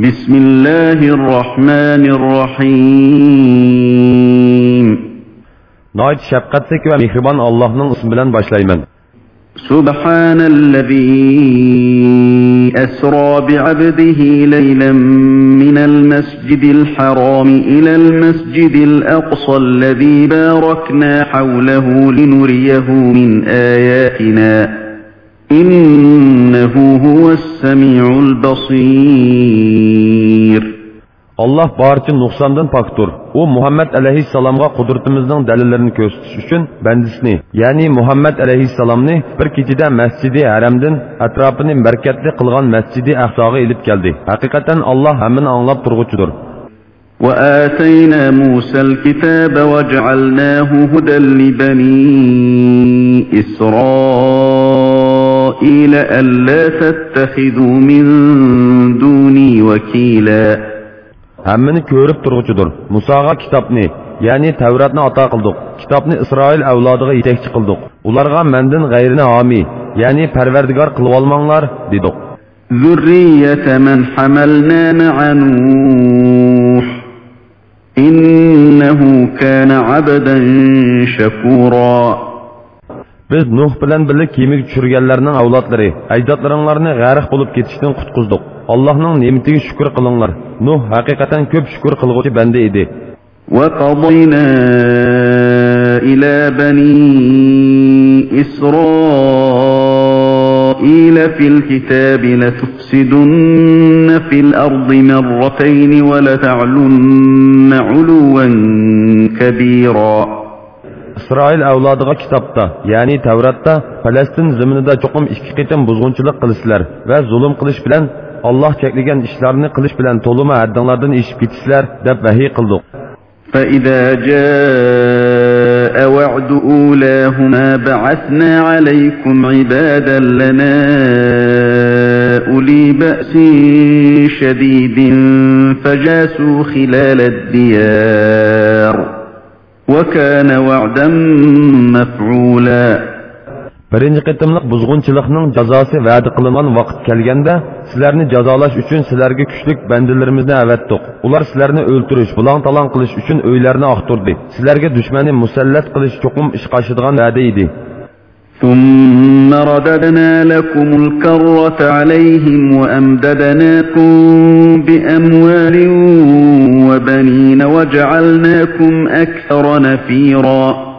بسم الله الرحمن الرحيم Nəhayət şəfqətlik və mehriban Allah'ın ismi bilan başlayman. سبحان الذي أسرى بعبده ليلا من المسجد الحرام إلى المسجد الأقصى الذي باركنا حوله لنريه من آياتنا إنه هو السميع البصير. الله بارچن نقصاندن پاکتور. أو محمد علیه السلام غا قدرتمزدن دلیلرن کوستش چون بندیسنی یعنی محمد علیه السلام نی بر کتیده مسجدی حرمدن اطرافنی مرکتلی قلغان مسجدی اخساقی ایلیب کلدی. حقیقتن الله همین انلاب ترغوچدور. وآتينا موسى الكتاب وجعلناه هدى لبني إسرائيل ألا تتخذوا من دوني وكيلا Hammani ko'rib turg'uchidir. Musoga kitobni, ya'ni Tavratni ato qildik. Kitobni Isroil avlodiga yetakchi qildik. Ularga mendan g'ayrini homiy, ya'ni parvardigor qilib olmanglar, dedik. ذرية من حملنا مع نوح إنه كان عبدا شكورا Biz Nuh bilan birga kemik tushirganlarning avlodlari, ajdodlaringlarni g'arq bo'lib ketishdan qutqizdik. Allohning ne'matiga shukr qilinglar. Nuh haqiqatan ko'p shukr qilguvchi banda edi. وقضينا إلى بني إسرائيل في الكتاب لتفسدن في الأرض مرتين ولتعلن علوا كبيرا İsroil avlodiga kitobda, ya'ni Tavratda Falastin zaminida cho'qim ikki qitim buzg'unchilik qilisizlar va zulm qilish bilan Alloh cheklagan ishlarni qilish bilan to'lima haddinglardan eshib ketisizlar deb vahiy qildik. فإذا جاء وعد أولاهما بعثنا عليكم عبادا لنا أولي بأس شديد فجاسوا خلال الديار وكان وعدا مفعولا Birinchi qitimliq buzg'unchilikning jazosi va'da qilingan vaqt kelganda sizlarni jazolash uchun sizlarga kuchlik bandalarimizni avatdiq. Ular sizlarni o'ltirish, bulon-talon qilish uchun uylarni oqtirdi. Sizlarga dushmanni musallat qilish cho'qim ish qashadigan va'da edi. ثم رددنا لكم الكرة عليهم وأمددناكم بأموال وبنين وجعلناكم أكثر نفيرا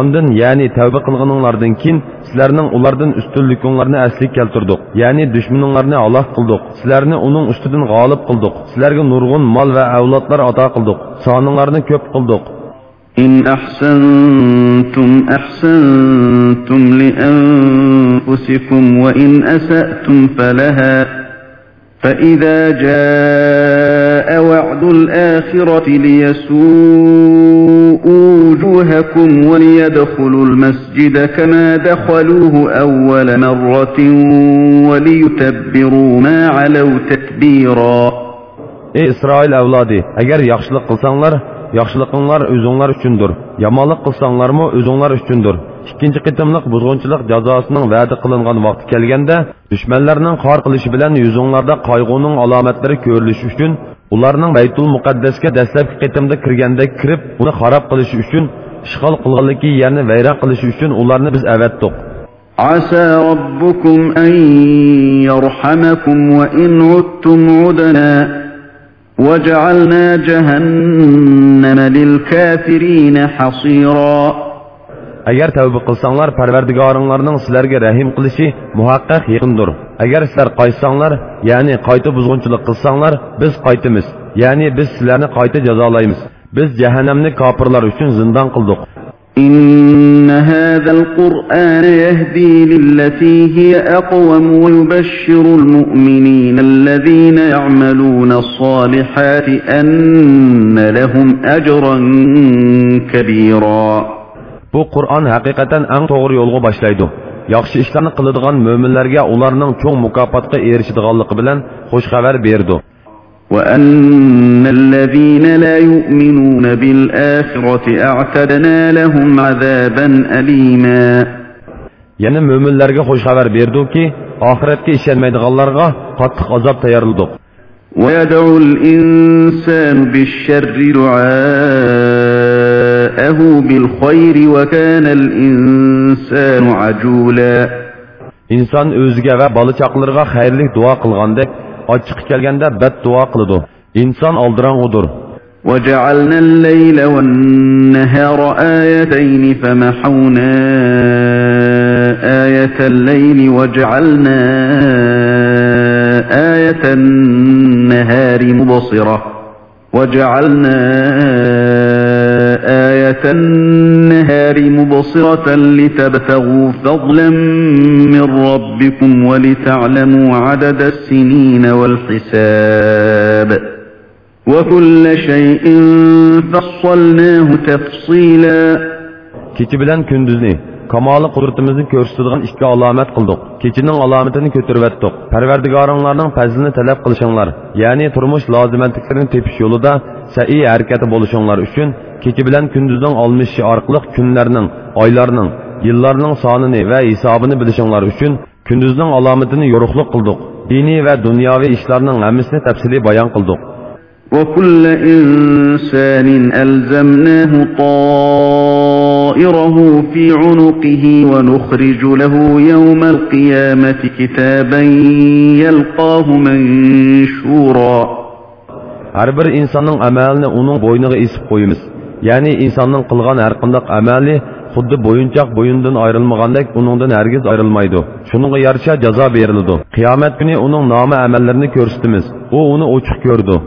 Ondan ya'ni tavba qilganinglardan keyin sizlarning ulardan ustunlikinglarni asli keltirdik. Ya'ni dushmaninglarni halok qildik. Sizlarni uning ustidan g'olib qildik. Sizlarga nurg'un mol va avlodlar ato qildik. Soninglarni ko'p qildik. إن أحسنتم أحسنتم لأنفسكم وإن أسأتم فلها فإذا جاء وعد الآخرة ليسوءوا وجوهكم وليدخلوا المسجد كما دخلوه أول مرة وليتبروا ما علوا تتبيرا. Ey İsrail avlodi, agar yaxshilik qilsanglar, yaxshiliginglar o'zinglar uchundir. Yomonlik qilsanglarmi o'zinglar uchundir. Ikkinchi qitimliq buzg'unchilik jazosining va'da qilingan vaqti kelganda, dushmanlarning qor qilishi bilan yuzinglarda qayg'uning alomatlari ko'rilishi uchun ularning Baytul Muqaddasga dastlabki qitimda kirganda kirib, uni xarob qilish uchun, ishg'ol qilganligi yerni vayron qilish uchun ularni biz avatdik. عسى ربكم أن يرحمكم وإن عدتم عدنا وجعلنا جهنم للكافرين حصيرا agar tavba qilsanglar parvardigoringlarning sizlarga rahim qilishi muhaqqaq yaqindir agar sizlar qaytsanglar ya'ni qayta buzg'unchilik qilsanglar biz qaytamiz ya'ni biz sizlarni qayta jazolaymiz biz jahannamni kofirlar uchun zindon qildik إن هذا القرآن يهدي للتي هي أقوم ويبشر المؤمنين الذين يعملون الصالحات أن لهم أجرا كبيرا bu qur'on haqiqatan eng to'g'ri yo'lga boshlaydi yaxshi ishlarni qiladigan mo'minlarga ularning cho'ng mukofotga erishadiganligi bilan xush xabar berdi وأن الذين لا يؤمنون بالآخرة أعتدنا لهم عذابا أليما. يعني مؤمن لرغة خوش بيردو كي آخرت كي إشان ميد غالرغة قط خذاب تيارلدو ويدعو الإنسان بالشر دعاءه بالخير وكان الإنسان عجولا. İnsan özgə və balı çaqlarına xeyirlik ochiq kelganda bad duo qiladi inson oldirang'udir وجعلنا الليل والنهار آيتين فمحونا آية الليل وجعلنا آية النهار مبصرة وجعلنا النهار مبصرة لتبتغوا فضلا من ربكم ولتعلموا عدد السنين والحساب وكل شيء فصلناه تفصيلا bilan kunduzni kamoli qudratimizni ko'rsatadigan ikki alomat qildik kechining alomatini ko'tarvatdik parvardigoringlarning fazlini talab qilishinglar ya'ni turmush lozimatliklarini tepish yo'lida sa'iy harakati bo'lishinglar uchun kecha bilan kunduzning olmishi orqali kunlarning oylarning yillarning sonini va hisobini bilishinglar uchun kunduzning alomatini yo'riqliq qildik diniy va dunyoviy ishlarning hammasini tafsiliy bayon qildik وكل إنسان ألزمناه طائره في عنقه ونخرج له يوم القيامة كتابا يلقاه منشورا har bir insonning amalini uning bo'yniga esib qo'yamiz ya'ni insonning qilgan har qanday amali xuddi bo'yinchoq bo'yindan ayrilmagandek uningdan hargiz ayrilmaydi shuningga yarasha jazo beriladi qiyomat kuni uning nomi amallarini ko'rsatamiz u uni ochiq ko'rdi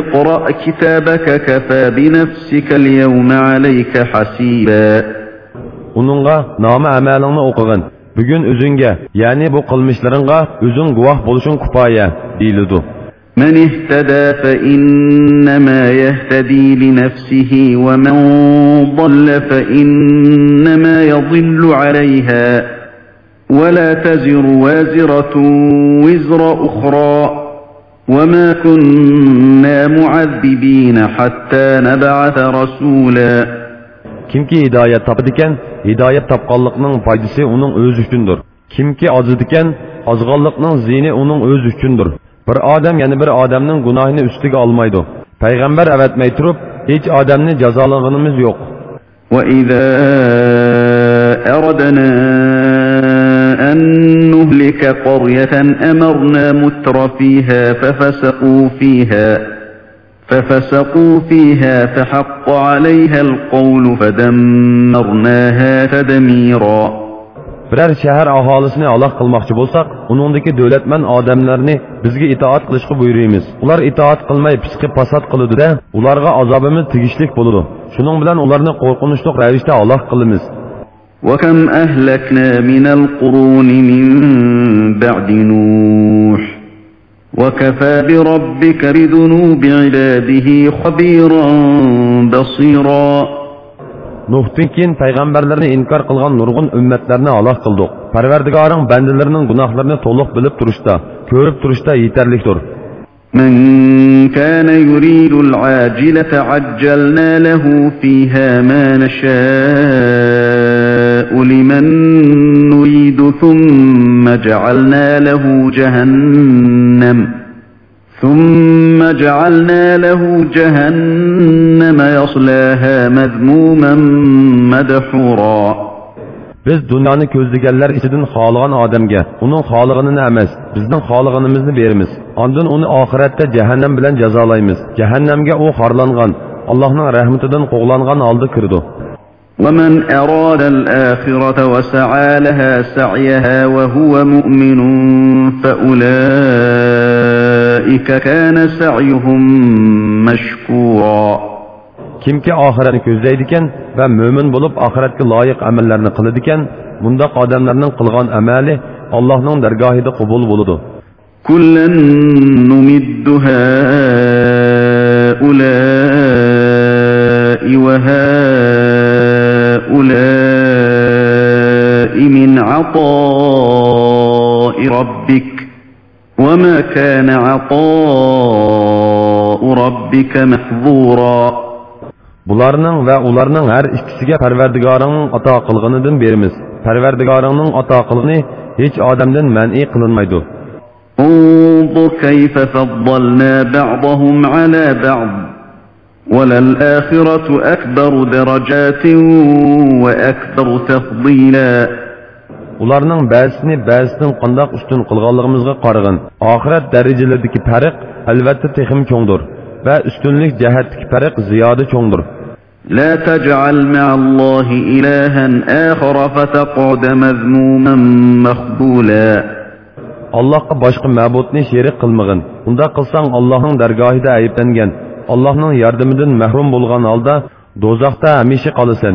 اقرأ كتابك كفى بنفسك اليوم عليك حسيبا uningga nomi amalingni o'qig'in bugun o'zingga ya'ni bu qilmishlaringga o'zing guvoh bo'lishing kifoya deyiladi من اهتدى فإنما يهتدي لنفسه ومن ضل فإنما يضل عليها ولا تزر وازرة وزر أخرى وما كنا معذبين حتى نبعث رسولا kimki hidoyat topadikan hidoyat topganlikning foydasi uning o'zi uchundir kimki ozadikan ozg'onlikning ziyni uning o'zi uchundir bir odam yana bir odamning gunohini ustiga olmaydi payg'ambar avatmay turib hech odamni jazolaganimiz yo'q وإذا أردنا أن نهلك قرية أمرنا متر فيها ففسقوا فيها ففسقوا فيها فحق عليها القول فدمرناها تدميرا biror shahar aholisini halok qilmoqchi bo'lsak uningdagi davlatman odamlarni bizga itoat qilishga buyuramiz ular itoat qilmay pisqi fasod qiludida ularga azobimiz tegishlik bo'ladi shuning bilan ularni qo'rqinchli ravishda halok qilamiz وكم أهلكنا من القرون من بعد نوح وكفى بربك بذنوب عباده خبيرا بصيرا nuhdan keyin payg'ambarlarni inkor qilgan nurg'un ummatlarni halok qildik parvardigoring bandalarining gunohlarini to'liq bilib turishda ko'rib turishda yetarlikdir من كان يريد العاجلة عجلنا له فيها ما نشاء لمن نريد ثم جعلنا له جهنم ثم جعلنا له جهنم يصلاها مذموما مدحورا biz dunyoni ko'zlaganlar ichidan xohlagan odamga uning xohlaganini emas bizning xohlaganimizni beramiz ondin uni oxiratda jahannam bilan jazolaymiz jahannamga u xorlangan allohning rahmatidan qo'g'langan holda kirdi ومن أراد الآخرة وسعى لها سعيها وهو مؤمن فأولئك كان سعيهم مشكورا kimki oxiratni ko'zlaydigan va mo'min bo'lib oxiratga loyiq amallarni qiladigan bundoq odamlarning qilgan amali allohning dargohida qabul bo'ladi كلا نمد هؤلاء وهؤلاء من عطاء ربك وما كان عطاء ربك محظورا bularning va ularning har ikkisiga parvardigoringning ato qilganidan beramiz parvardigoringning ato qilgani hech odamdan man'iy qilinmaydi انظر كيف فضلنا بعضهم على بعض وللآخرة أكبر درجات وأكبر تفضيلا ularning ba'zisini ba'zisidan qandoq ustun qilganligimizga qarag'in oxirat darajalaridagi farq albatta texim cho'ngdir va ustunlik jihatdagi farq ziyoda cho'ngdir لا تجعل مع الله إلها آخر فتقعد مذموما مخذولا allohga boshqa ma'budni sherik qilmag'in unda qilsang allohning dargohida ayblangan allohning yordamidan mahrum bo'lgan holda do'zaxda hamisha qolasan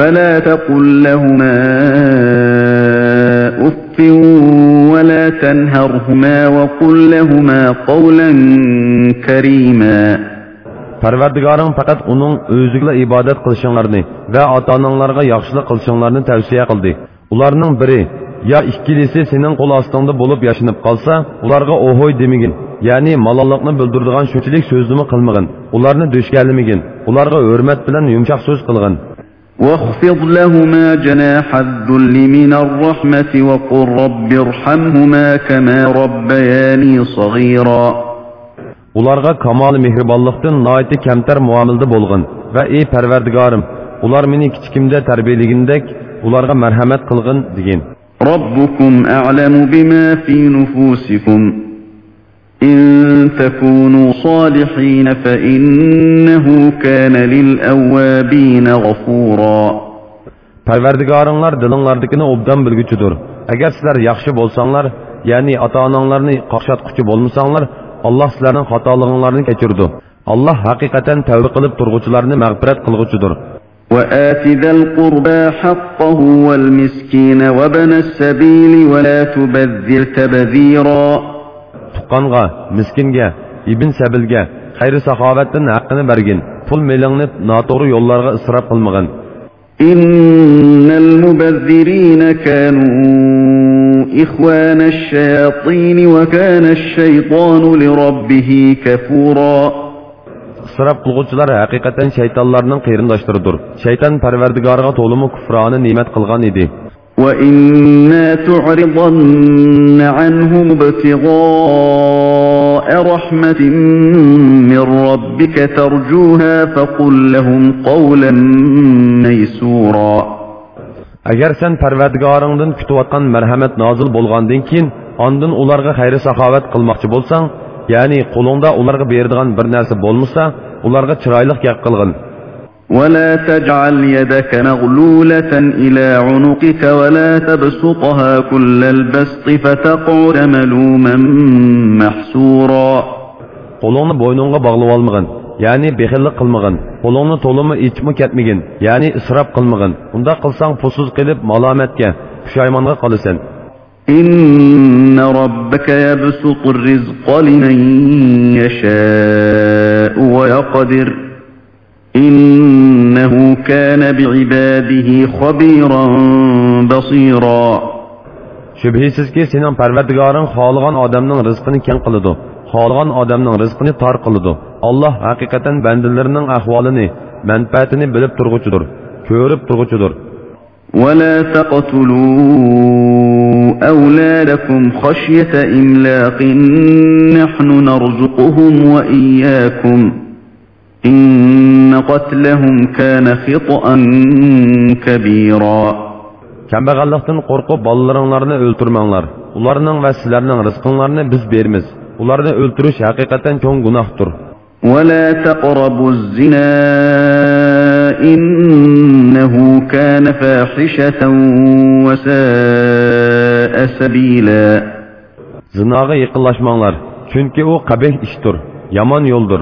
فلا تقل لهما أف ولا تنهرهما وقل لهما قولا كريما parvardigoring faqat uning o'ziga ibodat qilishinglarni va ota onanglarga yaxshilik qilishinglarni tavsiya qildi ularning biri yo ikkilisi sening qo'l ostingda bo'lib yashinib qolsa ularga ohoy demagin ya'ni malolliqni bildiradigan shunchalik so'zni qilmagin ularni do'shkalimagin ularga hurmat bilan yumshoq so'z qilgin واخفض لهما جناح الذل من الرحمة وقل رب ارحمهما كما ربياني صغيرا. ولارغا كمال مهربالقتن نايتي كمتر معاملد بولغن و اي پروردگارم ولار مني كچكمده تربيلگندك ولارغا مرحمت قلغن ديگن ربكم اعلم بما في نفوسكم إن تكونوا صالحين فإنه كان للأوابين غفورا parvardigoringlar dilinglardikini obdan bilguchidir agar sizlar yaxshi bo'lsanglar ya'ni ota onanglarni qaqshatquchi bo'lmasanglar alloh sizlarning xatolig'inglarni kechirdi alloh haqiqatan tavba qilib turg'uvchilarni mag'firat qilg'uchidir وآت ذا القربى حقه والمسكين وابن السبيل ولا تبذر تبذيرا tuqqanga miskinga ibn sabilga xayri saxovatdan haqqini bergin pul melingni noto'g'ri yo'llarga isrof qilmag'in إن المبذرين كانوا إخوان الشياطين وكان الشيطان لربه كفورا isrof qilg'uvchilar haqiqatan shaytonlarning qarindoshlaridir shayton parvardigoriga to'limi kufroni ne'mat qilgan edi وإما تعرضن عنهم ابتغاء رحمة من ربك ترجوها فقل لهم قولا ميسورا agar sen parvardigoringdan kutayotgan marhamat nozil bo'lgandan keyin ondin ularga xayri saxovat qilmoqchi bo'lsang ya'ni qo'lingda ularga beradigan bir narsa bo'lmasa ularga chiroyli gap qilgin ولا تجعل يدك مغلولة إلى عنقك ولا تبسطها كل البسط فتقعد ملوما محسورا قلونا بوينونغ بغلو المغن يعني بخلق المغن قلونا طولما إجمع كتمغن يعني إسراب قلمغن. عند قلسان فصوص قلب ملامتك شايمانغا قلسن إن ربك يبسط الرزق لمن يشاء ويقدر إنه كان بعباده خبيرا بصيرا. شبهيسيز كي سينان پروردگارن خالغان آدمنان رزقني كن قلدو. خالغان آدمنان رزقني تار قلدو. الله حقيقتن بندلرنن احوالني منفعتني بلب ترغوچدور كورب ترغوچدور. ولا تقتلوا أولادكم خشية إملاق نحن نرزقهم وإياكم. إن قتلهم كان خطأ كبيرا kambag'allikdan qo'rqib bolalaringlarni o'ltirmanglar ularning va sizlarning rizqinglarni biz beramiz ularni o'ltirish haqiqatan cho'ng gunohdir ولا تقربوا الزنا إنه كان فاحشة وساء سبيلا zinoga yaqinlashmanglar chunki u qabih ishdir yomon yo'ldir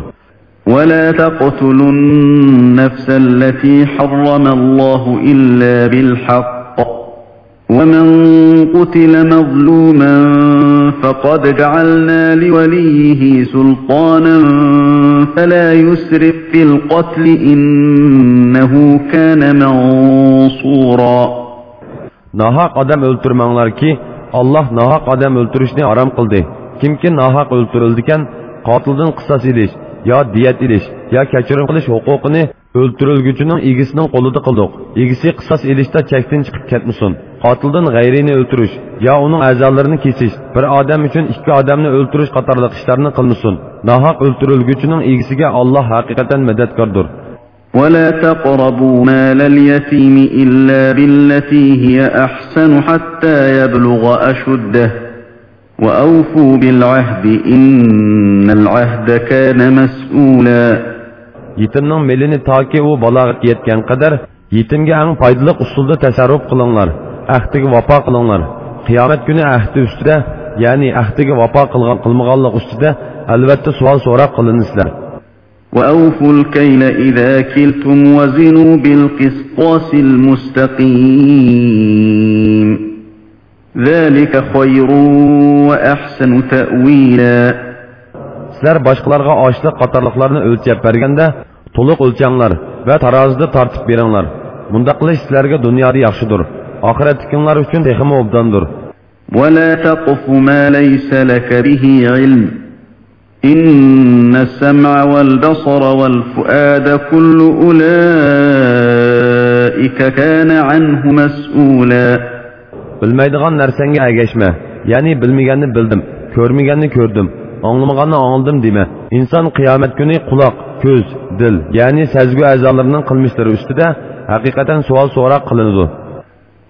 ولا تقتلوا النفس التي حرم الله إلا بالحق ومن قتل مظلوما فقد جعلنا لوليه سلطانا فلا يسرف في القتل إنه كان منصورا Nahaq odam o'ltirmanglarki, Alloh nahaq odam o'ltirishni harom qildi. Kimki nahaq o'ltirildikan, qotildan qisos ilish, yo diyat ilish, yo kechirim qilish huquqini o'ltirilguchining egisining qo'lida qildik. Egisi qisos ilishda chekdan chiqib ketmasin. Qotildan g'ayrini o'ltirish, yo uning a'zolarini kesish, bir odam uchun ikki odamni o'ltirish qatorliq ishlarni qilmasin. Nahaq o'ltirilguchining egisiga Alloh haqiqatan madadkordir. ولا تقربوا مال اليتيم إلا بالتي هي أحسن حتى يبلغ أشده وأوفوا بالعهد إن العهد كان مسؤولا yetimning melini toki u balog'atga yetgan qadar yetimga eng foydali usulda tasarruf qilinglar ahdiga vafo qilinglar qiyomat kuni ahdi ustida ya'ni ahdiga vafo qilgan qilmaganlik ustida albatta savol so'roq qilinsizlar وأوفوا الكيل إذا كلتم وزنوا بالقسطاس المستقيم ذلك خير وأحسن تأويلا sizlar boshqalarga ochliq qatorliqlarni o'lchab berganda to'liq o'lchanglar va tarozida tortib beringlar bunda qilish sizlarga dunyoda yaxshidir oxiratlikinglar uchun texmi obdondir ولا تقف ما ليس لك به علم إن السمع والبصر والفؤاد كل أولئك كان عنه مسؤولا bilmaydigan narsangga agashma ya'ni bilmaganni bildim ko'rmaganni ko'rdim anglamaganni angladim dema inson qiyomat kuni quloq ko'z dil ya'ni sezgu a'zolarining qilmishlari ustida haqiqatan savol so'roq qilinadi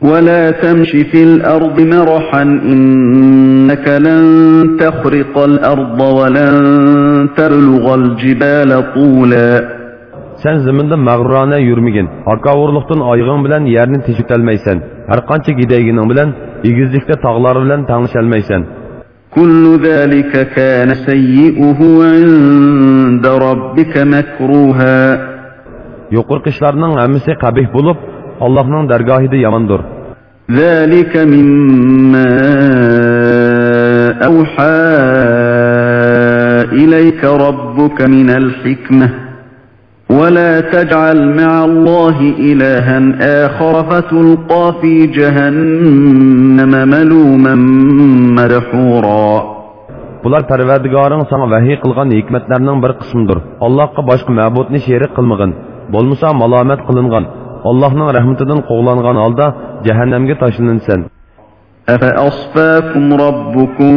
ولا تمش في الأرض مرحا إنك لن تخرق الأرض ولن تبلغ الجبال طولا sen ziminda mag'rurona yurmagin hakavurliqdan oyig'ing bilan yerni teshitolmaysan har qancha gidaygining bilan egizlikda tog'lar bilan tanglisholmaysan كل ذلك كان سيئه عند ربك مكروها yuqorqi ishlarning hammasi qabih bo'lib allohning dargohida yomondir ذلك مما أوحى إليك ربك من الحكمة ولا تجعل مع الله إلها آخر فتلقى في جهنم ملوما مدحورا bular parvardigoring sana vahiy qilgan hikmatlarning bir qismidir allohga boshqa ma'budni sherik qilmag'in bo'lmasa malomat qilingan allohning rahmatidan qo'g'langan holda jahannamga tashlansan أفأصفاكم ربكم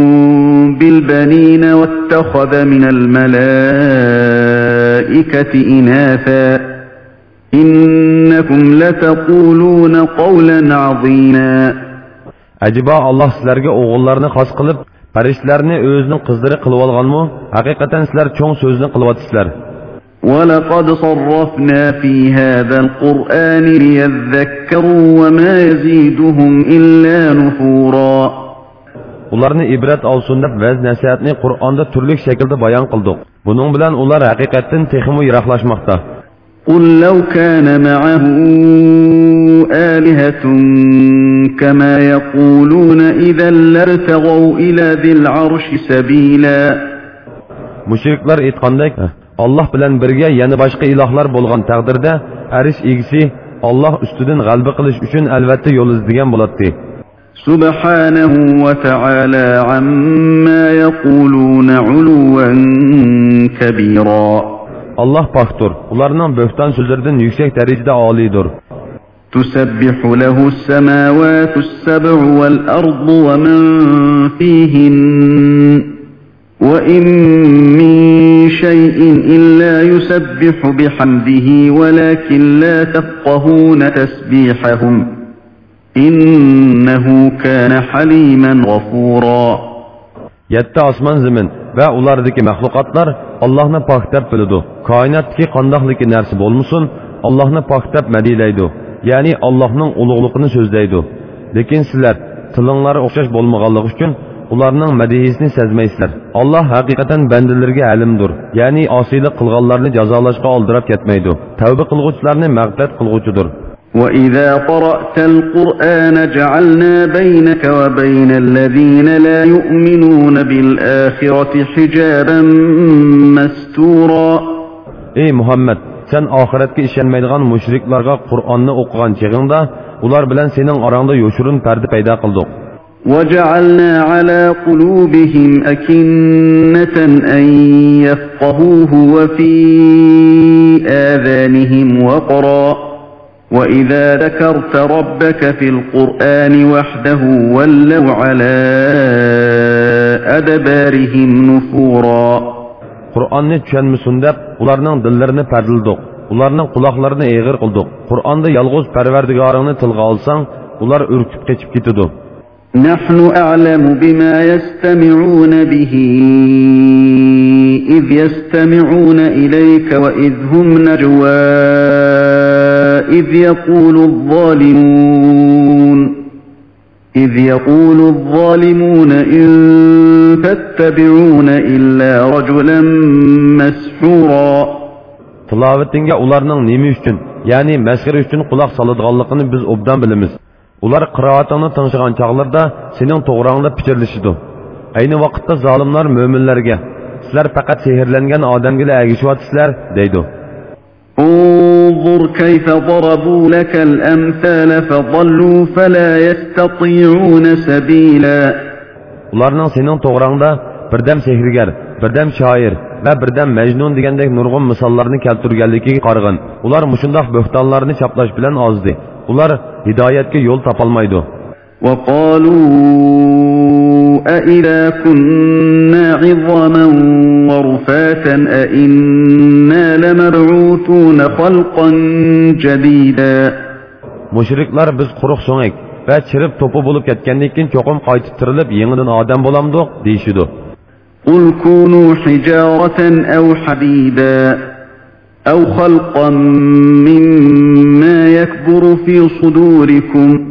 بالبنين واتخذ من الملائكة إناثا. إنكم لتقولون قولا عظيما. أجبا الله سلرگ اوغلارını خاص قلب. پریشلرنی özünün kızları قلوالغانمو حقیقتن سلر چون سözünü قلواتسلر ولقد صرفنا في هذا القرآن ليذكروا وما يزيدهم إلا نفورا. Ularni ibrat olsin deb vaz nasihatni qur'onda turli shaklda bayon qildik buning bilan ular haqiqatdan texmi yiroqlashmoqda قل لو كان معه آلهة كما يقولون إذا لارتغوا إلى ذي العرش سبيلا mushriklar aytgandek olloh bilan birga yana boshqa ilohlar bo'lgan taqdirda arish egisi olloh ustidan g'alba qilish uchun albatta yo'l izlagan bo'ladi سبحانه وتعالى عما يقولون علوا كبيرا. alloh pokdir ularning bo'xton so'zlaridan yuksak darajada oliydir تسبح له السماوات السبع والأرض ومن فيهن. وإن من شيء إلا يسبح بحمده ولكن لا تفقهون تسبيحهم. yetti osmon zimin va ulardagi maxluqotlar ollohni pok deb biladi. Koinotdagi qandoqliki narsa bo'lmasin ollohni pok madiylaydi. Ya'ni ollohning ulug'ligini so'zlaydi. Lekin sizlar tilinglari o'xshash bo'lmaganligi uchun ularning madihisini sezmaysizlar. Olloh haqiqatan bandalarga alimdir. Ya'ni osiylik qilganlarni jazolashga oldirab ketmaydi. Tavba qilg'uvchilarni mag'firat qilg'uvchidir. وإذا قرأت القرآن جعلنا بينك وبين الذين لا يؤمنون بالآخرة حجابا مستورا أي محمد sen ahiretki işlenmeydiğen müşriklerle Kur'an'ı okuğan çeğinde, ular bilen senin aranda yoşurun perde peyda kıldık. وَجَعَلْنَا عَلَى قُلُوبِهِمْ أَكِنَّةً أَنْ يَفْقَهُوهُ وَفِي آذَانِهِمْ وَقَرًا وَإِذَا ذَكَرْتَ رَبَّكَ فِي الْقُرْآنِ وَحْدَهُ وَلَّوْا عَلَى أَدْبَارِهِمْ نُفُورًا qur'onni tushunmasin deb ularning dillarini pardildiq ularning quloqlarini eg'ir qildik qur'onda yolg'iz parvardigoringni tilga olsang ular urkib kechib ketidi نحن أعلم بما يستمعون به إذ يستمعون إليك وإذ هم نجوى إذ يقول الظالمون إذ يقول الظالمون إن تتبعون إلا رجلا مسحورا tilovatingga ularning nima uchun ya'ni masxara uchun quloq soladiganligini biz obdan bilamiz ular qiroatingni tingshigan chog'larda sening to'g'rongda pichirlashidi ayni vaqtda zolimlar mo'minlarga sizlar faqat sehrlangan odamgina agishyapsizlar deydi انظر كيف ضربوا لك الأمثال فضلوا فلا يستطيعون سبيلا ularning sening to'g'rongda birdam sehrgar birdam shoir va birdam majnun degandek nurg'un misollarni keltirganligiga qarag'in ular mushundoq bo'xtonlarni chaplash bilan ozdi ular hidoyatga yo'l topolmaydi وقالوا أئذا كنا عظاما ورفاتا أئنا لمبعوثون خلقا جديدا مشركلار بز قرق سونيك ve çırıp topu bulup yetkenlikin çokum kayıtıp tırılıp yeniden Adem bulamdık deyişidu. قُلْ كُونُوا حِجَارَةً أَوْ حَد۪يدًا أَوْ خَلْقًا مِمَّا يَكْبُرُ ف۪ي صُدُورِكُمْ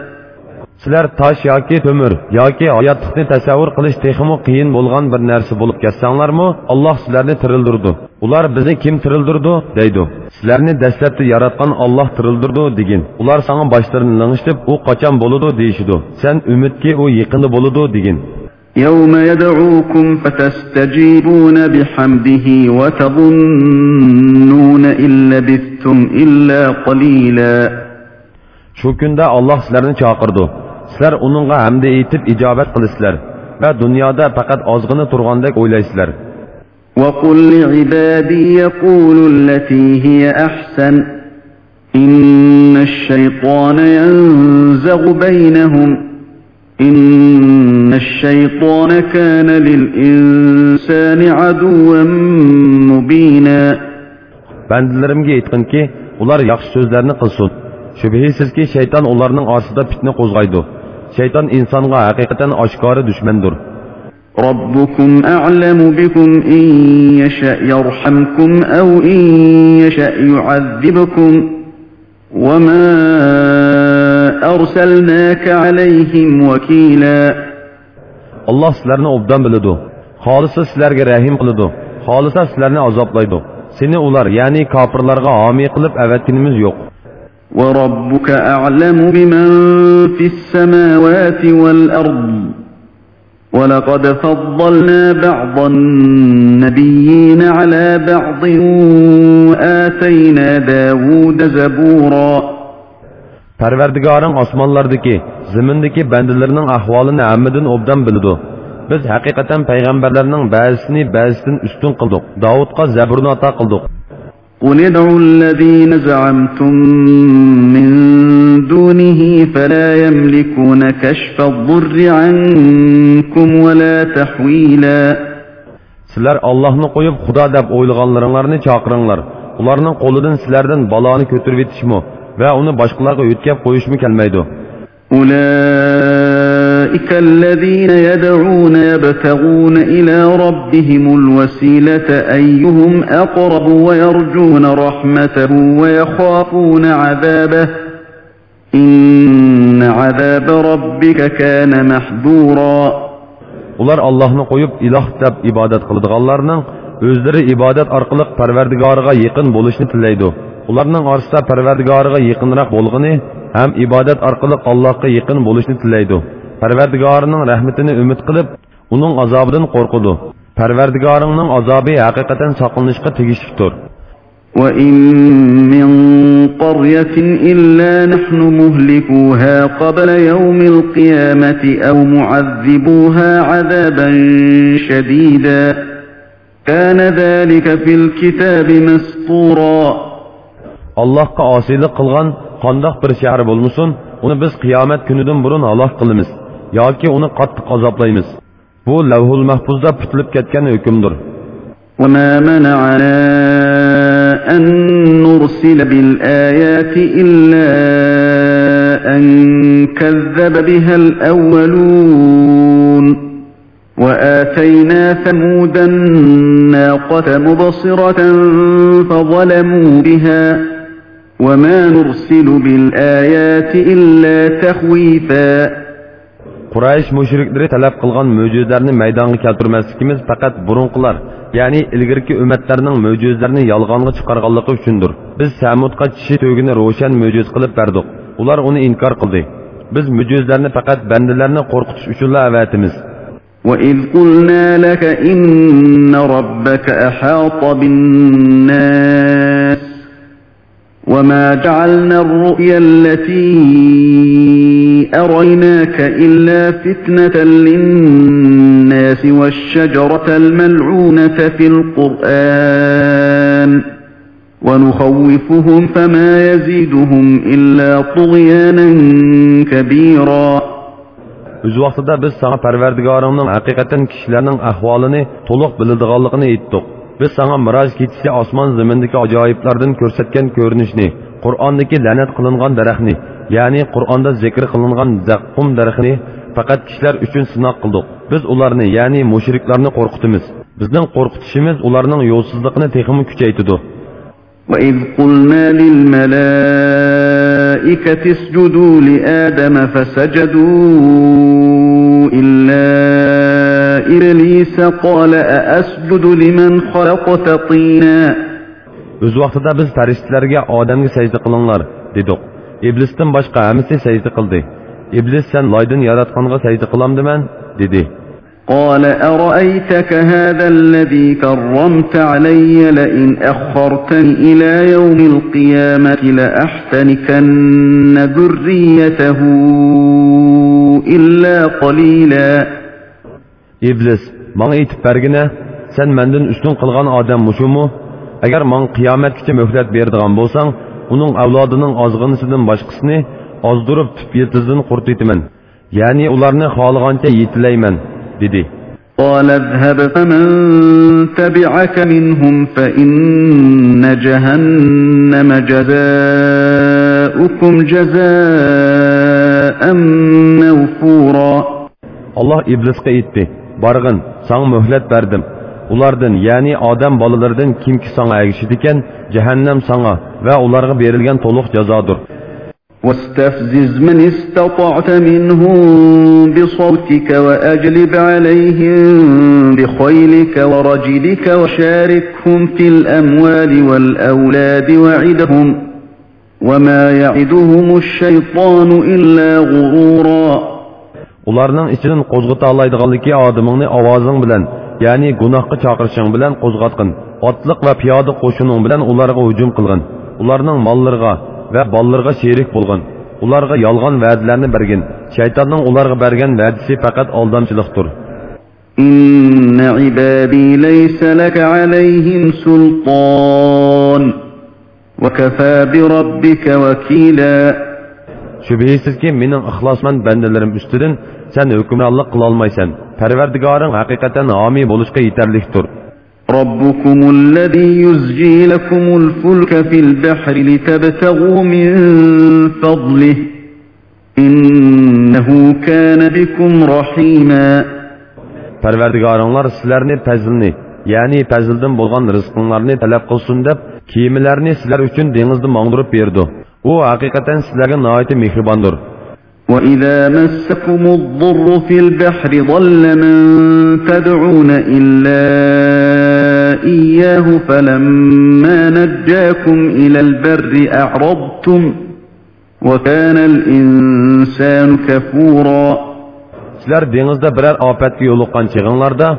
sizlar tosh yoki ko'mir yoki hayotlikni tasavvur qilish texmi qiyin bo'lgan bir narsa bo'lib ketsanglarmi alloh sizlarni tirildirdi ular bizni kim tirildirdi deydi sizlarni dastlabda yaratgan olloh tirildirdi degin ular sanga boshlarini lang'ishtib u qachon bo'ludi deyishidi sen umidki u yaqinda bo'ludi degin يوم يدعوكم فتستجيبون بحمده وتظنون إن لبثتم إلا قليلا shu kunda olloh sizlarni chaqirdi sizlar uningga hamda aytib ijobat qilasizlar va dunyoda faqat ozg'ini turgandek o'ylaysizlar. وقل لعبادي يقولوا التي هي أحسن إن الشيطان ينزغ بينهم إن الشيطان كان للإنسان عدوا مبينا. بندلرم يتقن كي أولار يخش سوزلرن قلسون شبهي سيزكي شيطان أولارنن آسدا بتنى قوزغايدو shayton insonga haqiqatan oshkora dushmandir ربكم أعلم بكم إن يشأ يرحمكم أو إن يشأ يعذبكم وما أرسلناك عليهم وكيلا alloh sizlarni obdan biladi xohlasa sizlarga rahim qiladi xohlasa sizlarni azoblaydi seni ular ya'ni kofirlarga homiy qilib avatkinimiz yo'q وربك أعلم بمن في السماوات والأرض ولقد فضلنا بعض النبيين على بعض وآتينا داود زبورا parvardigoring osmonlardagi zimindagi bandalarning ahvolini hammadan obdan biladi biz haqiqatan payg'ambarlarning ba'zisini ba'zisidan ustun qildik davudga zaburni ato qildik قل ادعوا الذين زعمتم من دونه فلا يملكون كشف الضر عنكم ولا تحويلا sizlar ollohni qo'yib xudo deb o'ylaganlaringlarni chaqiringlar ularning qo'lidan sizlardan baloni ko'tarib yetishmi va uni boshqalarga yo'tkab qo'yishmi kelmaydi أولئك الذين يدعون يبتغون إلى ربهم الوسيلة أيهم أقرب ويرجون رحمته ويخافون عذابه إن عذاب ربك كان محذورا ular Allohni qo'yib iloh deb ibodat qiladiganlarning o'zlari ibodat orqali Parvardigoriga yaqin bo'lishni tilaydi. Ularning orasida Parvardigoriga yaqinroq bo'lg'ini ham ibodat orqali Allohga yaqin bo'lishni tilaydi. پروردگارنن رحمتنی امید قلب اونن عذابدن قرقدو پروردگارنن عذابی حقیقتن ساقلنشقه تگیشتور و این من قرية الا نحن مهلكوها قبل يوم القيامة أو معذبوها عذابا شديدا كان ذلك في الكتاب مسطورا الله قاسيلي قلغان قانداق بر شهر بولمسون اونو بيز قيامت كنيدن برون الله قلمس yoki uni qattiq azoblaymiz. Bu Lavhul Mahfuzda putilib ketgan hukmdir. وما منعنا أن نرسل بالآيات إلا أن كذب بها الأولون وآتينا ثمود الناقة مبصرة فظلموا بها وما نرسل بالآيات إلا تخويفا Quraysh mushrikleri talab qilgan mo'jizlarni maydonga keltirmasligimiz faqat burunqilar, ya'ni ilgirki ummatlarning mo'jizlarini yolg'onga chiqarganligi uchundir. Biz Samudga kishi to'gini ro'shan mo'jiz qilib berdik. Ular uni inkor qildi. Biz mo'jizlarni faqat bandalarni qo'rqitish uchun avatimiz. وإذ قلنا لك إن ربك أحاط بالناس وما جعلنا الرؤيا التي أريناك إلا فتنة للناس والشجرة الملعونة في القرآن ونخوفهم فما يزيدهم إلا طغيانا كبيرا O'z vaqtida biz sana Parvardigoringning haqiqatan kishilarning ahvolini to'liq biladiganligini aytdik. Biz sana miroj kechisi osmon zamindagi ajoyiblardan ko'rsatgan ko'rinishni, Qur'ondagi la'nat qilingan daraxtni, ya'ni Qur'onda zikr qilingan zaqqum daraxtini faqat kishilar uchun sinoq qildik. Biz ularni, ya'ni mushriklarni qo'rqitamiz. Bizning qo'rqitishimiz ularning yo'lsizligini texmi kuchaytirdi. وإذ قلنا للملائكة اسجدوا لآدم فسجدوا إلا إبليس قال أأسجد لمن خلقت طينا O'z vaqtida biz farishtalarga odamga sajda qilinglar dedik. Iblisdan boshqa hammasi sajda qildi. Iblis sen loydan yaratganga sajda qilamdiman dedi. قال أرأيتك هذا الذي كرمت علي لئن أخرتني إلى يوم القيامة لأحتنكن ذريته إلا قليلا Iblis, manga aytib bergina, sen mendan ustun qilgan odam mushumu? Agar men qiyomatgacha muhlat beradigan bo'lsang, uning avlodining ozg'inisidan boshqasini ozdirib tip yetizdan qurtitaman. Ya'ni ularni xohlagancha yetilayman, dedi. قال اذهب فمن تبعك منهم فإن جهنم جزاؤكم جزاء موفورا Allah iblisga aytdi: "Barg'in, sana muhlat berdim. Ulardan, ya'ni odam bolalaridan kimki sana ergishidi ekan, jahannam sana va ularga berilgan to'liq jazodir." واستفزز من استطعت منهم بصوتك وأجلب عليهم بخيلك ورجلك وشاركهم في الأموال والأولاد وعدهم وما يعدهم الشيطان إلا غرورا ularning ichidan qo'zg'ata oladiganligi odamingni ovozing bilan ya'ni gunohga chaqirishing bilan qo'zg'atqin otliq va piyoda qo'shining bilan ularga hujum qilgin ularning mollariga va bollarga sherik bo'lgin ularga yolg'on va'dalarni bergin shaytonning ularga bergan va'dasi faqat aldamchilikdir إن عبادي ليس لك عليهم سلطان وكفى بربك وكيلا shubhisizki mening ixlosmand bandalarim ustidan sen hukmronlik qilolmaysan parvardigoring haqiqatan homiy bo'lishga yetarlikdir ربكم الذي يزجي لكم الفلك في البحر لتبتغوا من فضله إنه كان بكم رحيما parvardigoringlar sizlarni fazlni ya'ni fazldan bo'lgan rizqinglarni talab qilsin deb kiyimlarni sizlar uchun dengizni mongdirib berdi u haqiqatan sizlarga nihoyatda mehribondir وإذا مسكم الضر في البحر ضل من تدعون إلا إياه فلما نجاكم إلى البر أعرضتم وكان الإنسان كفورا. سلر دينزده برر آفت يولوقان چغنلرده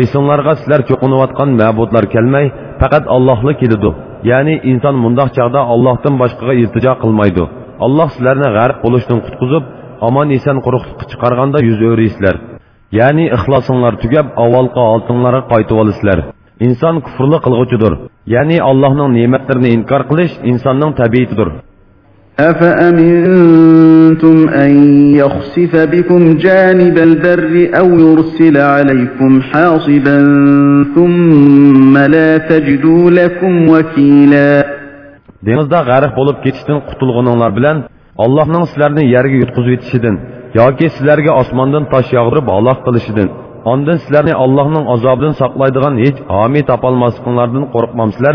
إسنلرغا سلر چوقنواتقان معبودلر كلمي فقط الله لكي Yani insan mundak çağda Allah'tan başkaya iltica kılmaydı. Allah sizlerine garip buluştun kutkuzup, aman isen kurukluk çıkarganda yüz öğreysizler. Yani ihlasınlar tügep avalka altınlara kaytı olisizler. İnsan küfürlü kılgıçıdır. Yani Allah'ın nimetlerini inkar kılış insanın tabiitidir. أفأمنتم أن يخسف بكم جانب البر أو يرسل عليكم حاصبا ثم لا تجدوا لكم وكيلا dengizda g'arq bo'lib ketishdan qutulg'ininglar bilan allohning sizlarni yerga yutqizib etishidan yoki sizlarga osmondan tosh yog'dirib halok qilishidan ondan sizlarni allohning azobidan saqlaydigan hech homiy topolmasliklaringlardan qo'rqmamsizlar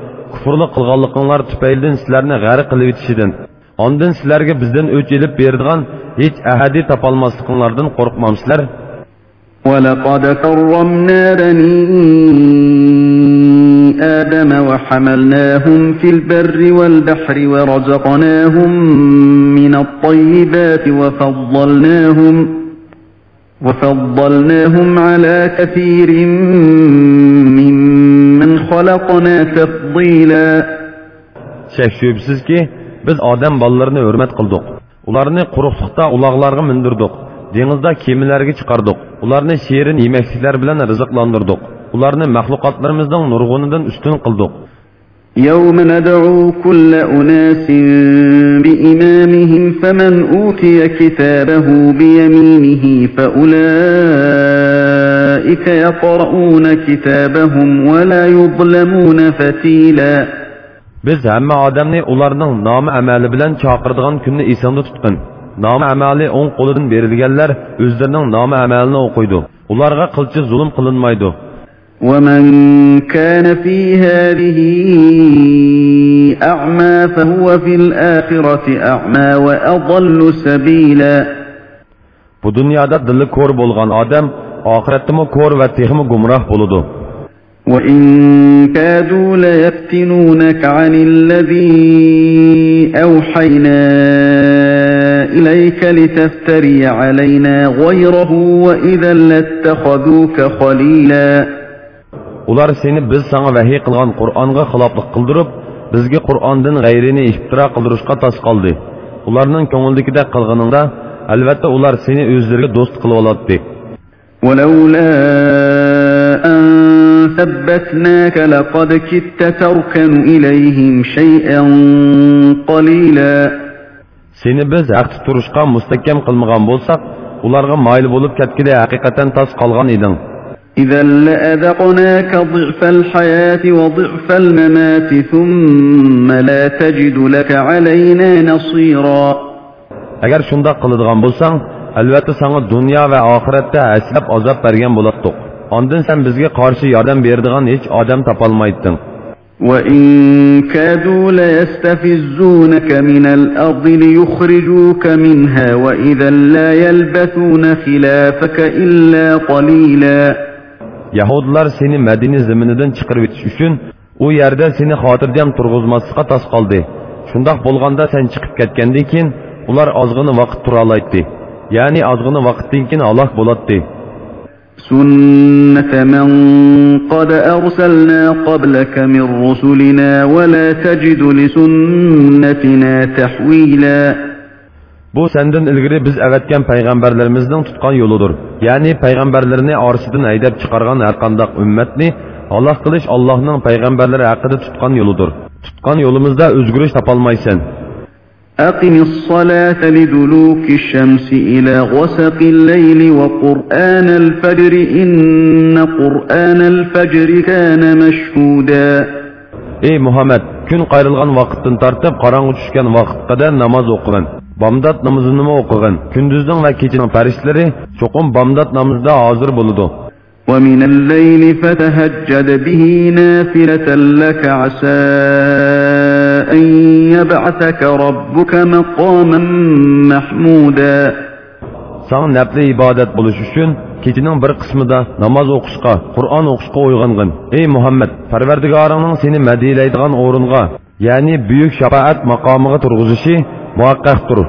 kufrli qilganliginglar tufaylidan sizlarni g'arq qilib etishidan ondan sizlarga bizdan o'ch ilib beradigan hech ahadi topolmasliginglardan qo'rqmamsizlar ولقد كرمنا بني آدم وحملناهم في البر والبحر ورزقناهم من الطيبات وفضلناهم وفضلناهم على كثير ممن shak shubsizki biz odam bolalarini hurmat qildik ularni quruqliqda uloqlarga mindirdik dengizda kemalarga chiqardik ularni shirin yemakliklar bilan rizqlandirdik ularni maxluqotlarimizning nurg'unidan ustun qildik يوم ندعو كل أناس بإمامهم فمن أوتي كتابه بيمينه فأولئك يقرؤون كتابهم ولا يظلمون فتيلا biz hamma odamni ularning nomi amali bilan chaqiradigan kunni esingda tutqin nomi amali o'ng qo'lidan berilganlar o'zlarining nomi amalini o'qiydi ularga qilchi zulm qilinmaydi ومن كان في هذه أعمى فهو في الآخرة أعمى وأضل سبيلا bu dunyoda dili ko'r bo'lgan odam oxiratdami ko'r va texmi gumroh bo'ladi وإن كادوا ليفتنونك عن الذي أوحينا إليك لتفتري علينا غيره وإذا لاتخذوك خليلا ular seni biz sana vahiy qilgan qur'onga xiloflik qildirib bizga qur'ondan g'ayrini iftiro qildirishga tos qoldi ularning ko'ngildagidek qilganingda albatta ular seni o'zlariga do'st qilib oladi ولولا أن ثبتناك لقد كدت تركن إليهم شيئا قليلا seni biz haqda turishga mustahkam qilmagan bo'lsak ularga mayli bo'lib ketgida haqiqatan tos qolgan eding إذا لأذقناك ضعف الحياة وضعف الممات ثم لا تجد لك علينا نصيرا agar shundoq qiladigan bo'lsang albatta sana dunyo va oxiratda haslab azob bergan bo'lardik ondan sen bizga qarshi yordam beradigan hech odam topolmayding وإن كادوا ليستفزونك من الأرض ليخرجوك منها وإذا لا يلبثون خلافك إلا قليلا yahudilar seni madina ziminidan chiqarib etish uchun u yerda seni xotirjam turg'izmaslikqa tos qoldi shundoq bo'lganda sen chiqib ketgandan keyin ular ozg'ini vaqt turaolaydi Ya'ni ozg'ini vaqtdan keyin halok bo'ladi سنة من قد أرسلنا قبلك من رسلنا ولا تجد لسنتنا تحويلا bu sendan ilgari biz avatgan payg'ambarlarimizning tutgan yo'lidir ya'ni payg'ambarlarni orasidan haydab chiqargan har qandoq ummatni halok qilish allohning payg'ambarlari haqida tutgan yo'lidir tutgan yo'limizda o'zgarish topolmaysan أقم الصلاة لدلوك الشمس إلى غسق الليل وقرآن الفجر إن قرآن الفجر كان مشهودا ey muhammad kun qayrilgan vaqtdan tortib qorong'i tushgan vaqtga qadar namoz o'qigin bomdod namozini o'qigin kunduzning va kechaning farishtalari cho'qim bomdod namozida hozir bo'ladi ومن الليل فتهجد به نافلة لك عسى أن يبعثك ربك مقاما محمودا Sana nəfli ibadet buluş üçün keçinin bir qismida namoz o'qishga, Qur'on o'qishga uyg'ongin. Ey Muhammad, Parvardigoringning seni madiylaydigan o'ringa, ya'ni buyuk shafaat maqomiga turg'izishi muvaqqaqdir.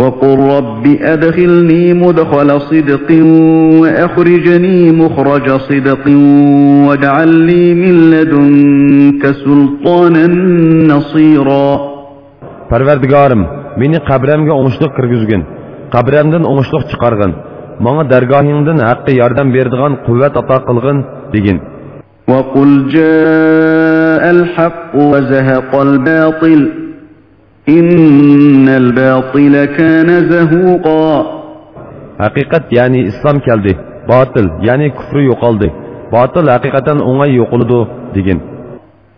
وقل رب أدخلني مدخل صدق وأخرجني مخرج صدق واجعل لي من لدنك سلطانا نصيرا. پروردگارم منی قبرم گه اونشلوخ کرگزگن قبرم دن اونشلوخ مانا درگاهین حق یاردن بردگان قوت اتا قلغن وقل جاء الحق وزهق الباطل. إن الباطل كان زهوقا. حقيقة يعني إسلام كالدي. باطل يعني كفر يقالدي. باطل حقيقة أغاية يقلدو ديجن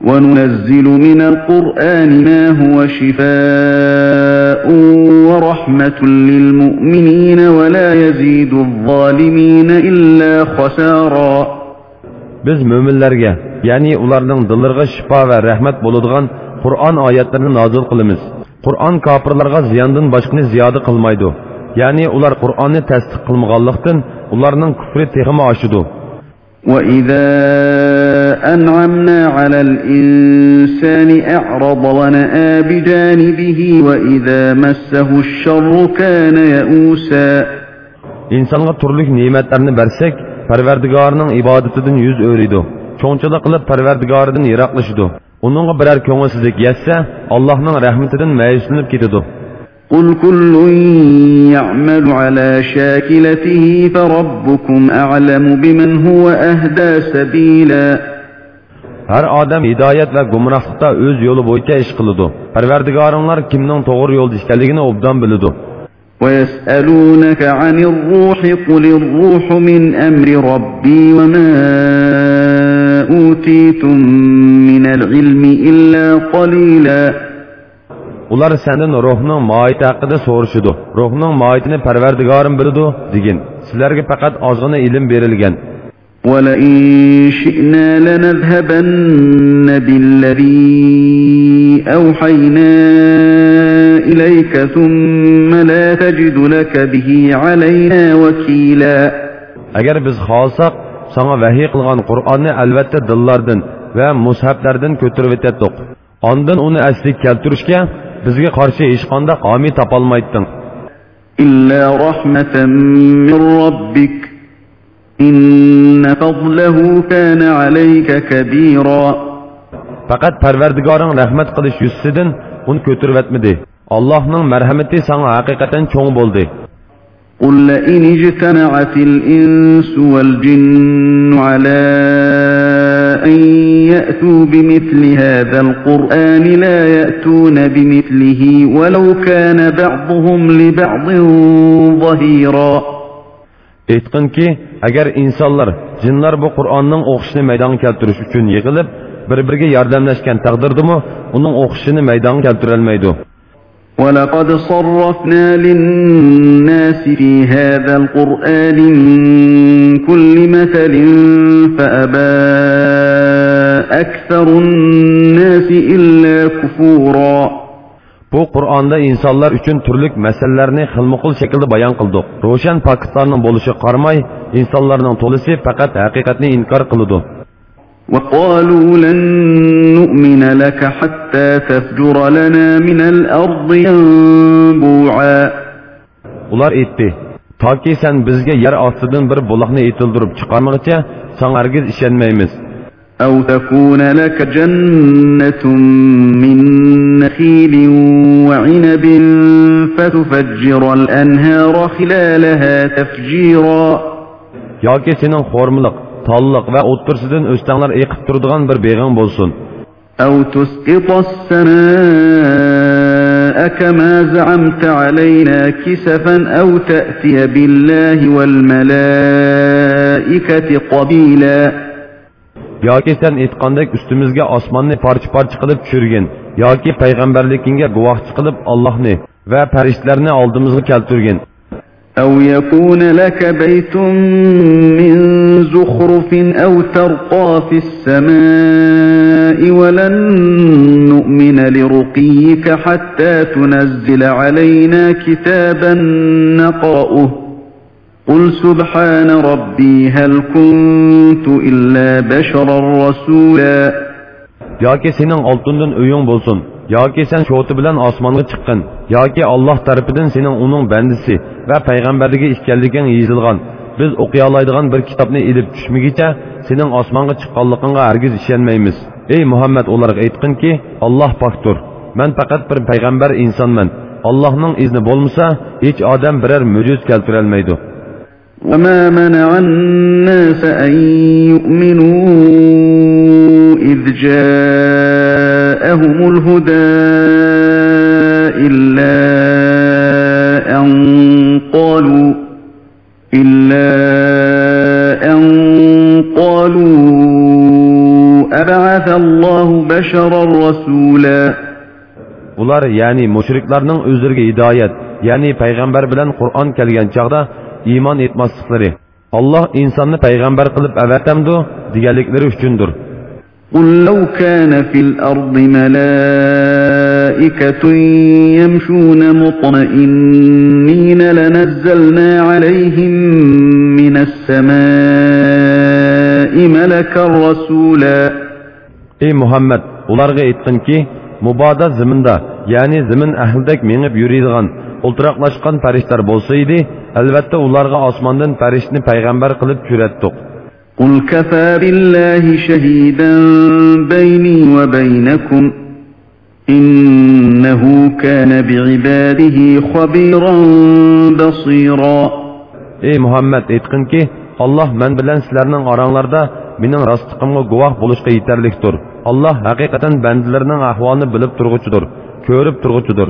وننزل من القرآن ما هو شفاء ورحمة للمؤمنين ولا يزيد الظالمين إلا خسارا. biz mo'minlarga يعني ularning dillariga shifo va rahmat bo'ladigan qur'on oyatlarini nozil qilamiz Qur'on kofirlarga ziyondan boshqani ziyoda qilmaydi. Ya'ni ular Qur'onni tasdiq qilmaganlikdan ularning kufri texmi oshidi. وإذا أنعمنا على الإنسان أعرض ونأى بجانبه وإذا مسه الشر كان يئوسا insonga turli ne'matlarni bersak parvardigorining ibodatidan yuz o'riydi cho'nchilik qilib parvardigoridan yiroqlashidi uningga biror ko'ngilsizlik yetsa allohning rahmatidan mayuslanib ketadi قل كل يعمل على شاكلته فربكم أعلم بمن هو أهدى سبيلا har odam hidoyat va gumrohlikda o'z yo'li bo'yicha ish qiladi parvardigoringlar kimning to'g'ri yo'lda ekanligini obdan biladi ويسألونك عن الروح قل الروح من أمر ربي وما أوتيتم من العلم إلا قليلا ular sendan ruhning moyiti haqida so'rashidi ruhning moyitini parvardigorim biladi degin sizlarga faqat ozgina ilm berilgan ولئن شئنا لنذهبن بالذي أوحينا إليك ثم لا تجد لك به علينا وكيلا اگر بز خالصاق سانا وحي قلغان قرآن البته دلاردن و مصحبلردن كتر وتتوق اندن اونو اسلي كالتورشكا بزگه قرشه اشقانده قامي تapalmaydın إلا رحمة من ربك إن فضله كان عليك كبيرا. يسدن اون كتر وتمدي الله نن مرحمتي سان حقيقة چون بولدي قل لئن اجتمعت الإنس والجن على أن يأتوا بمثل هذا القرآن لا يأتون بمثله ولو كان بعضهم لبعض ظهيرا. Aytqinki agar insonlar jinlar bu qur'onning o'qishini maydonga keltirish uchun yig'ilib bir biriga yordamlashgan taqdirdimi uning o'qishini maydonga keltirolmaydi ولقد صرفنا للناس في هذا القرآن من كل مثل فأبى أكثر الناس إلا كفورا bu qur'onda insonlar uchun turli masalalarni xilma xil shaklda bayon qildik ro'shan pokistlarning bo'lishi qaramay insonlarning to'lisi faqat haqiqatni inkor qiladi وقالوا لن نؤمن لك حتى تفجر لنا من الأرض ينبوعا ular aytdi toki sen bizga yer ostidan bir buloqni etildirib chiqarmoqcha san hargiz ishonmaymiz أو تكون لك جنة من نخيل وعنب فتفجر الأنهار خلالها تفجيرا. yoki sening xo'rmiliq tolliq va o'ttirsidan o'stanglar eqib turadigan bir beg'ing bo'lsin أو تسقط السماء كما زعمت علينا كسفا أو تأتي بالله والملائكة قبيلا. Yoki sen aytgandek ustimizga osmonni parcha parcha qilib tushirgin yoki payg'ambarligingga guvohchi qilib allohni va farishtalarni oldimizga keltirgin أو يكون لك بيت من زخرف أو ترقى في السماء ولن نؤمن لرقيك حتى تنزل علينا كتابا نقرأه قل سبحان ربي هل كنت إلا بشرا رسولا yoki sening oltindan uying bo'lsin yoki sen sho'ti bilan osmonga chiqqin yoki Alloh tarafidan sening uning bandisi va payg'ambarligi ekanliging yozilgan biz o'qiy oladigan bir kitobni ilib tushmagicha sening osmonga chiqqanligingga hargiz ishonmaymiz ey muhammad ularga aytqinki Alloh pokdir man faqat bir payg'ambar insonman Allohning izni bo'lmasa hech odam biror mo'jiz keltirolmaydi وما منع الناس أن يؤمنوا إذ جاءهم الهدى إلا أن قالوا إلا أن قالوا أبعث الله بشرا رسولا ular ya'ni mushriklarning o'zlariga hidoyat ya'ni payg'ambar bilan qur'on kelgan chog'da iymon etmasliklari olloh insonni payg'ambar qilib avatamdu deganliklari uchundir قل لو كان في الأرض ملائكة يمشون مطمئنين لنزلنا عليهم من السماء ملكا رسولا ey muhammad ularga aytqinki mubodo ziminda ya'ni zimin ahlidek mengib yuradigan o'ltiroqlashgan farishtalar bo'lsa edi albatta ularga osmondan farishtni payg'ambar qilib tushratdik قل كفى بالله شهيدا بيني وبينكم إنه كان بعباده خبيرا بصيرا ey muhammad aytqinki olloh man bilan sizlarning oranglarda mening rostliqimga guvoh bo'lishga yetarlikdir olloh haqiqatan bandalarining ahvolini bilib turg'uchidir ko'rib turg'uchidir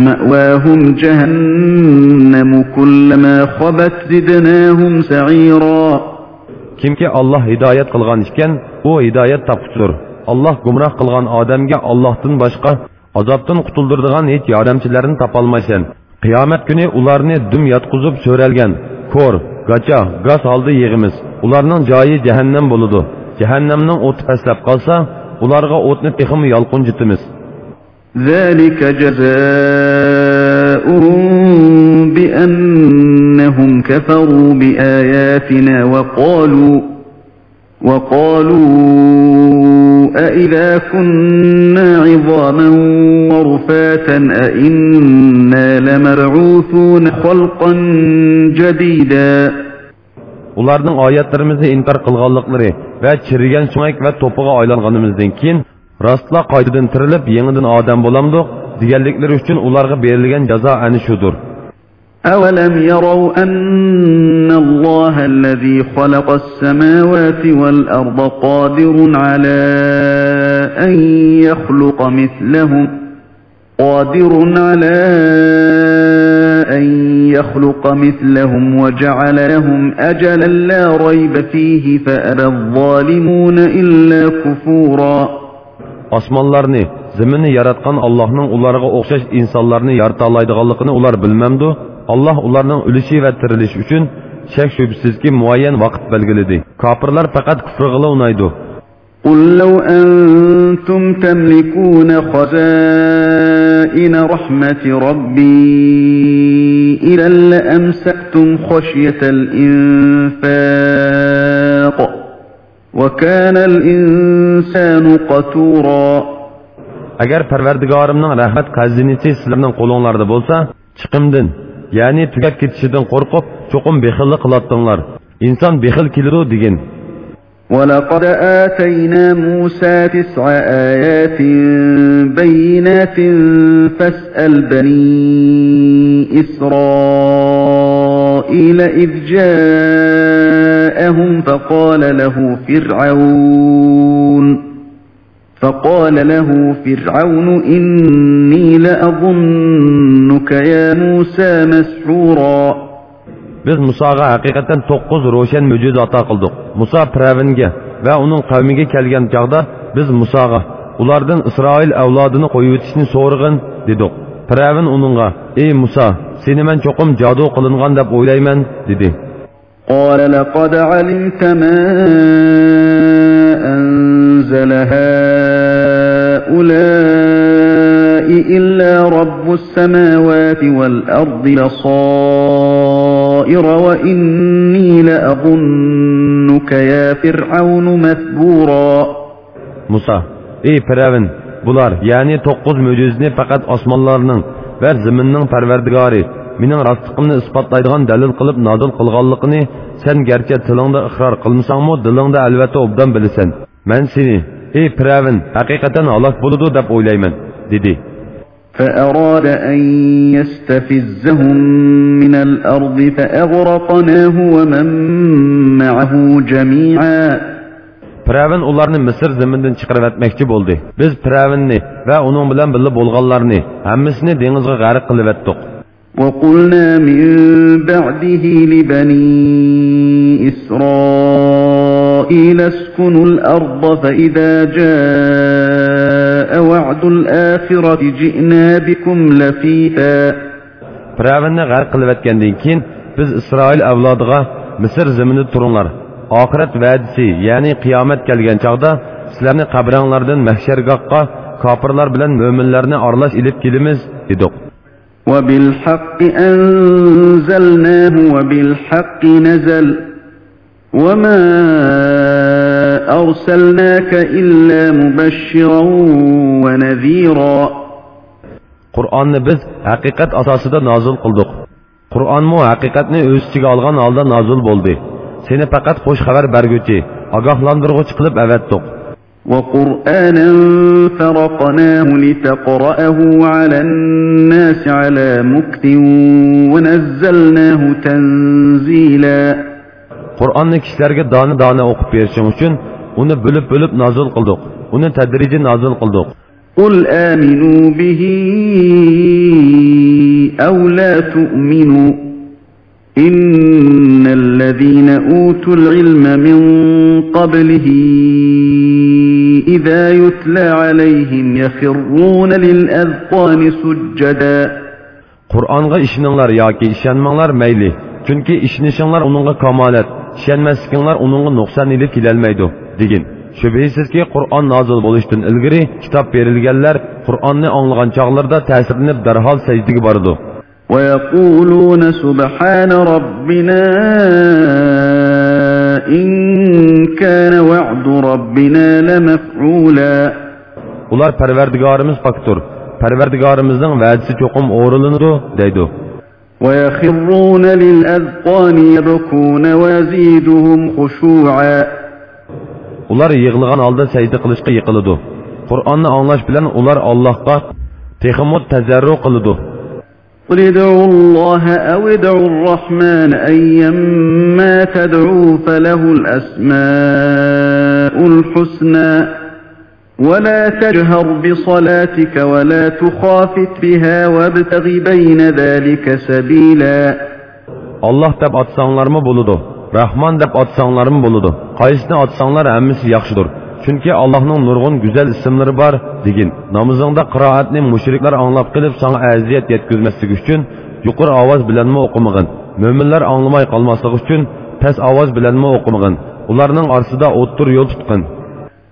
مأواهم جهنم كلما خبت زدناهم سعيرا kimki olloh hidoyat qilgan ekan u hidoyat topquchidir olloh gumroh qilgan odamga ollohdan boshqa azobdan qutuldiradigan hech yordamchilarni topolmaysan qiyomat kuni ularni dum yotqizib so'ralgan ko'r gacha gaz holda yig'imiz ularning joyi jahannam bo'ladi jahannamning o'ti pastlab qolsa ularga o'tni texmi yolqinjitimiz ذلك جزاؤهم بأنهم كفروا بآياتنا وقالوا وقالوا أإذا كنا عظاما ورفاتا أإنا لمرعوثون خلقا جديدا ularning oyatlarimizni inkor qilganliklari va chirigan sumak va to'piga aylanganimizdan keyin rostla qaytadan tirilib yangidan odam bo'lamdiq deganliklari uchun ularga berilgan jazo ana shudir. أولم يروا أن الله الذي خلق السماوات والأرض قادر على أن يخلق مثلهم قادر على أن يخلق مثلهم وجعل لهم أجلا لا ريب فيه فأبى الظالمون إلا كفورا. Osmonlarni zaminni yaratgan allohning ularga o'xshash insonlarni yarata oladiganligini ular bilmamdu alloh ularning o'lishi va tirilishi uchun shak shubsizki muayyan vaqt belgiladi kofirlar faqat kufrg'ila unaydi قل لو أنتم تملكون خزائن رحمة ربي إذا لأمسكتم خشية الإنفاق وكان الإنسان قتورا. اگر پروردگارمنا رحمت خزینیتی سلمنن قلونلارده بولسا چقمدن؟ یعنی تگت کتشدن قرقب چقم بخل قلاتنلار انسان بخل کلرو دیگن. ولقد آتينا موسى تسع آيات بينات فاسأل بني إسرائيل إذ جاء جاءهم فقال له فرعون فقال له فرعون إني لأظنك يا موسى مسحورا biz musoga haqiqatan to'qqiz ro'shan mo'jiza ato qildik muso pravinga va uning qavmiga kelgan chog'da biz musoga ulardan isroil avlodini qo'yib o'tishni so'rag'in dedik pravin uningga ey muso seni man cho'qim jadu qilingan deb o'ylayman dedi قال لقد علمت ما أنزل هؤلاء إلا رب السماوات والأرض لصائر وإني لأظنك يا فرعون مثبورا. موسى إيه فرعون بلار يعني توقز مجزني فقط أسمالارنن ve zeminin perverdigarı mening rostligimni isbotlaydigan dalil qilib nozil qilganligini sen garchi tilingda iqror qilmasangmi dilingda albatta obdan bilasan man seni ey pravin haqiqatan halok bo'ludi deb o'ylayman dedi فأراد أن يستفزهم من الأرض فأغرقناه ومن معه جميعا Piravin ularni Misr zamindan chiqarib etmoqchi bo'ldi. Biz Piravinni va uning bilan birga bo'lganlarni hammasini dengizga g'arq qilib etdik. وقلنا من بعده لبني إسرائيل اسكنوا الأرض فإذا جاء وعد الآخرة جئنا بكم لفيفا Piravinni g'arq qilib etgandan keyin biz Isroil avlodiga Misr zaminida turinglar. Oxirat va'disi, ya'ni qiyomat kelgan chog'da sizlarni qabranglardan mahshargohga kofirlar bilan mo'minlarni aralash ilib kelamiz dedik. وبالحق أنزلناه وبالحق نزل وما أرسلناك إلا مبشرا ونذيرا Qur'onni biz haqiqat asosida nozil qildik. Qur'onmu haqiqatni o'z ichiga olgan holda nozil bo'ldi. Seni faqat xush xabar berguvchi, ogohlantiruvchi qilib avatdik. وقرآنا فرقناه لتقرأه على الناس على مكت ونزلناه تنزيلا. قرآن كشلرگ دان دانا اوقت بيرشم اشن اونو بلب بلب نازل قلدوك اونو تدريجي نازل قلدوك قل آمنوا به أو لا تؤمنوا. إن الذين أوتوا العلم من قبله إذا يتلى عليهم يخرون للأذقان سجدا Qur'onga ishoninglar yoki ishonmanglar mayli. Chunki ishonishinglar uningga kamolat, ishonmaslikinglar uningga nuqson ilib kelolmaydi, degin. Shubhisizki Qur'on nozil bo'lishdan ilgari kitob berilganlar Qur'onni anglagan chog'larda ta'sirlanib darhol sajdaga bordi. ويقولون سبحان ربنا إن كان وعد ربنا لمفعولا Ular Parvardigorimiz poktur. Parvardigorimizning va'dasi cho'qim o'rinlanadi, deydi. ويخرون للأذقان يبكون ويزيدهم خشوعا Ular yig'ilgan holda sajda qilishga yiqiladi. Qur'onni anglash bilan ular Allohga tehimot tazarru qiladi. قل ادعوا الله أو ادعوا الرحمن أيما تدعوا فله الأسماء الحسنى ولا تجهر بصلاتك ولا تخافت بها وابتغ بين ذلك سبيلا Allah deb atsanglarmı buludu. Rahman deb atsanglarmı buludu. Qaysini atsanglar hammasi yaxshidir. Chunki Allohning nurg'un go'zal ismlari bor, degin. Namozingda qiroatni mushriklar anglab qilib sana aziyat yetkazmasligi uchun yuqori ovoz bilanmi o'qimag'in. Mo'minlar anglamay qolmasligi uchun past ovoz bilanmi o'qimag'in. Ularning orasida o'ttir yo'l tutqin.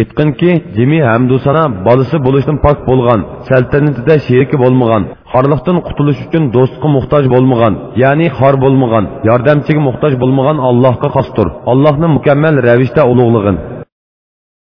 Aytqinki jimi hamdu sana bolasi bo'lishdan pok bo'lgan saltanatida sheriki bo'lmagan xorliqdan qutulish uchun do'stga muhtoj bo'lmagan ya'ni xor bo'lmagan yordamchiga muhtoj bo'lmagan allohga xosdir. Allohni mukammal ravishda ulug'lig'in